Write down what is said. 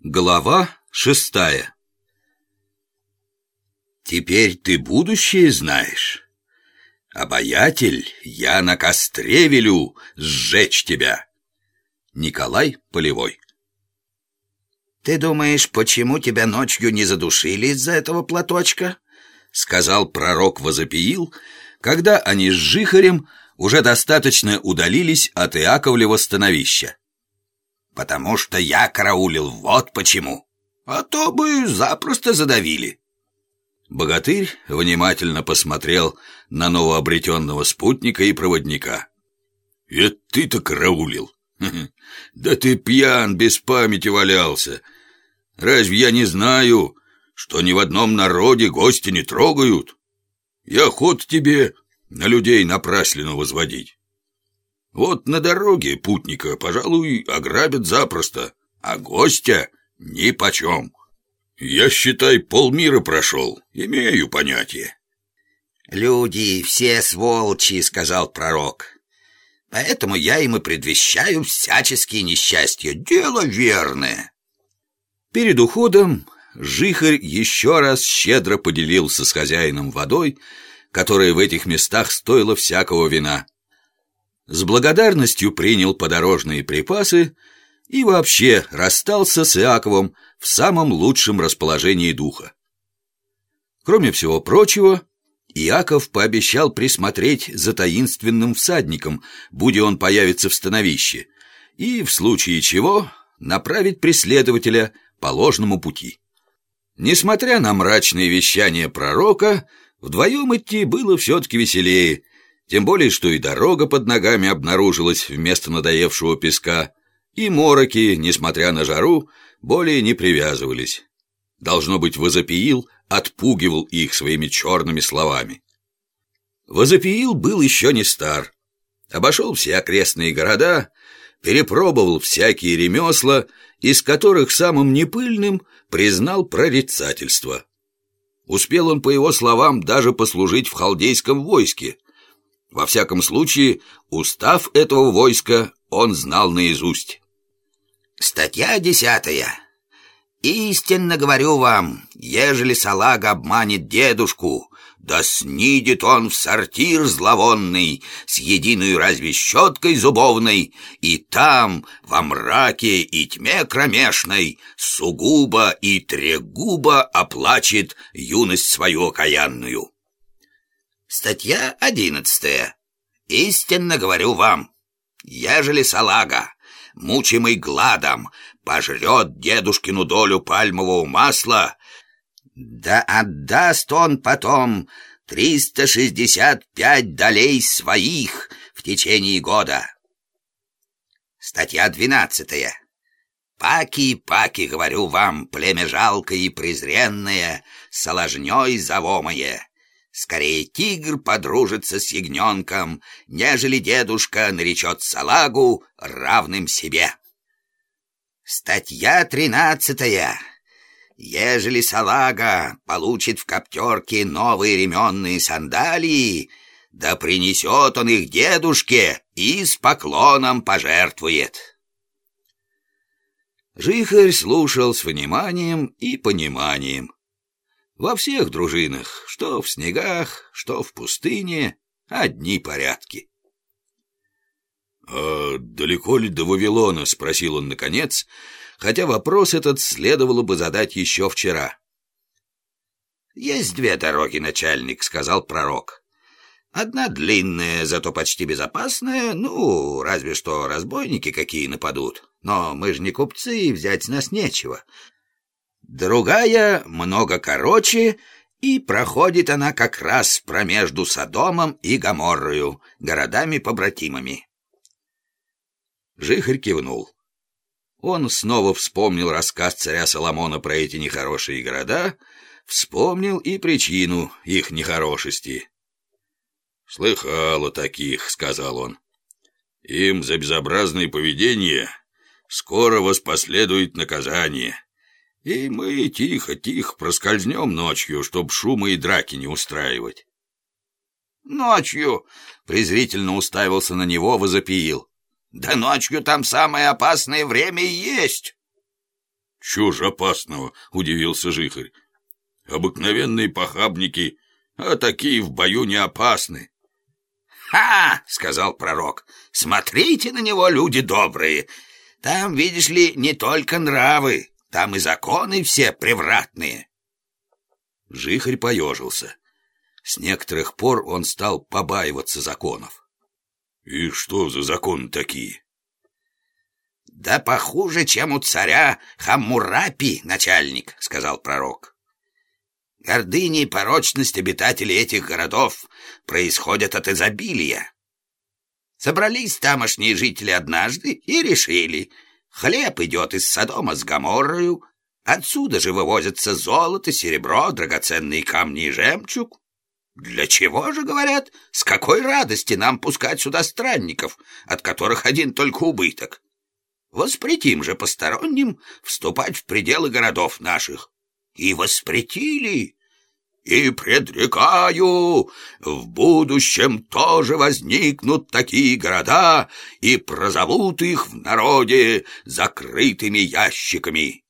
Глава шестая Теперь ты будущее знаешь. Обаятель, я на костре велю сжечь тебя. Николай Полевой «Ты думаешь, почему тебя ночью не задушили из-за этого платочка?» Сказал пророк Возопиил, когда они с Жихарем уже достаточно удалились от Иаковлева становища. «Потому что я караулил, вот почему. А то бы запросто задавили». Богатырь внимательно посмотрел на новообретенного спутника и проводника. «Это ты-то караулил? Да ты пьян, без памяти валялся. Разве я не знаю, что ни в одном народе гости не трогают? И охот тебе на людей напраслину возводить. Вот на дороге путника, пожалуй, ограбят запросто, а гостя ни почем». Я, считай, полмира прошел, имею понятие. «Люди все сволочи», — сказал пророк. «Поэтому я им и предвещаю всяческие несчастья. Дело верное». Перед уходом Жихарь еще раз щедро поделился с хозяином водой, которая в этих местах стоила всякого вина. С благодарностью принял подорожные припасы и вообще расстался с Иаковом в самом лучшем расположении духа. Кроме всего прочего, Иаков пообещал присмотреть за таинственным всадником, будь он появится в становище, и, в случае чего, направить преследователя по ложному пути. Несмотря на мрачные вещания пророка, вдвоем идти было все-таки веселее, тем более, что и дорога под ногами обнаружилась вместо надоевшего песка, и мороки, несмотря на жару, более не привязывались. Должно быть, Возопиил отпугивал их своими черными словами. Возопиил был еще не стар. Обошел все окрестные города, перепробовал всякие ремесла, из которых самым непыльным признал прорицательство. Успел он, по его словам, даже послужить в халдейском войске. Во всяком случае, устав этого войска он знал наизусть. Статья десятая. Истинно говорю вам, ежели салага обманет дедушку, да снидет он в сортир зловонный с единой разве щеткой зубовной, и там, во мраке и тьме кромешной, сугубо и трегубо оплачет юность свою окаянную. Статья одиннадцатая. Истинно говорю вам, ежели салага мучимый гладом, пожрет дедушкину долю пальмового масла, да отдаст он потом триста шестьдесят пять долей своих в течение года. Статья двенадцатая. Паки, паки, говорю вам, племя жалкое и презренное, соложней завомое. Скорее тигр подружится с ягненком, нежели дедушка наречет салагу равным себе. Статья тринадцатая. Ежели салага получит в коптерке новые ременные сандалии, да принесет он их дедушке и с поклоном пожертвует. Жихарь слушал с вниманием и пониманием. Во всех дружинах, что в снегах, что в пустыне, одни порядки. «А далеко ли до Вавилона?» — спросил он наконец, хотя вопрос этот следовало бы задать еще вчера. «Есть две дороги, начальник», — сказал пророк. «Одна длинная, зато почти безопасная, ну, разве что разбойники какие нападут. Но мы же не купцы, и взять с нас нечего. Другая много короче, и проходит она как раз промежду Содомом и Гоморрою, городами-побратимами. Жихарь кивнул. Он снова вспомнил рассказ царя Соломона про эти нехорошие города, вспомнил и причину их нехорошести. «Слыхал о таких», — сказал он. «Им за безобразное поведение скоро воспоследует наказание». И мы тихо-тихо проскользнем ночью, чтоб шума и драки не устраивать. Ночью презрительно уставился на него, возопиил. Да ночью там самое опасное время и есть. «Чего ж опасного?» — удивился Жихарь. «Обыкновенные похабники, а такие в бою не опасны». «Ха!» — сказал пророк. «Смотрите на него, люди добрые. Там, видишь ли, не только нравы, там и законы все превратные». Жихарь поежился. С некоторых пор он стал побаиваться законов. «И что за законы такие?» «Да похуже, чем у царя Хаммурапи, начальник», — сказал пророк. «Гордыня и порочность обитателей этих городов происходят от изобилия. Собрались тамошние жители однажды и решили, хлеб идет из Содома с Гоморрою, отсюда же вывозятся золото, серебро, драгоценные камни и жемчуг. Для чего же, говорят, с какой радости нам пускать сюда странников, от которых один только убыток? Воспретим же посторонним вступать в пределы городов наших. И воспретили. И предрекаю, в будущем тоже возникнут такие города и прозовут их в народе закрытыми ящиками.